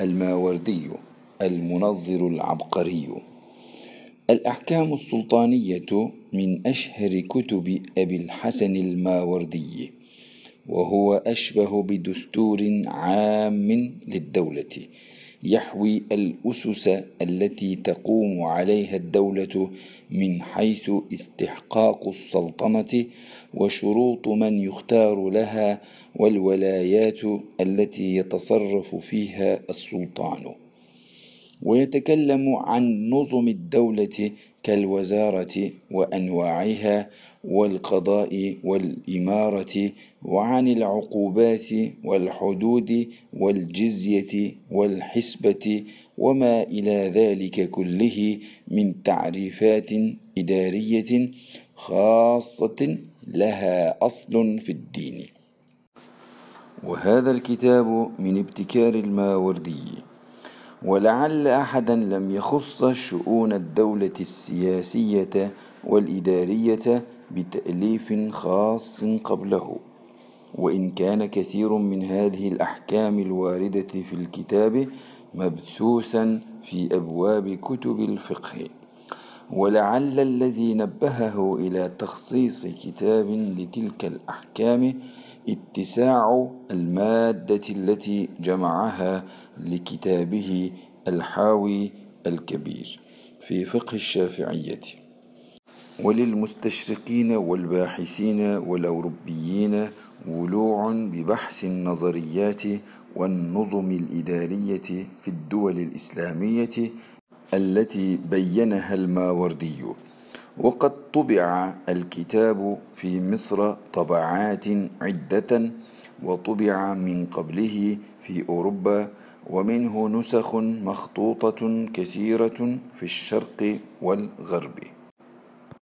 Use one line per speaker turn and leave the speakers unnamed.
الماوردي المنظر العبقري. الأحكام السلطانية من أشهر كتب أبي الحسن الماوردي. وهو أشبه بدستور عام للدولة يحوي الأسس التي تقوم عليها الدولة من حيث استحقاق السلطنة وشروط من يختار لها والولايات التي يتصرف فيها السلطان. ويتكلم عن نظم الدولة كالوزارة وأنواعها والقضاء والإمارة وعن العقوبات والحدود والجزية والحسبة وما إلى ذلك كله من تعريفات إدارية خاصة لها أصل في الدين. وهذا الكتاب من ابتكار الماوردي. ولعل أحدا لم يخص شؤون الدولة السياسية والإدارية بتأليف خاص قبله. وإن كان كثير من هذه الأحكام الواردة في الكتاب مبثوثا في أبواب كتب الفقه. ولعل الذي نبهه إلى تخصيص كتاب لتلك الأحكام اتساع المادة التي جمعها لكتابه الحاوي الكبير في فقه الشافعية. وللمستشرقين والباحثين والأوروبيين ولوع ببحث النظريات والنظم الإدارية في الدول الإسلامية التي بينها الماوردي. وقد طبع الكتاب في مصر طبعات عدة وطبع من قبله في أوروبا ومنه نسخ مخطوطة كثيرة في الشرق والغرب.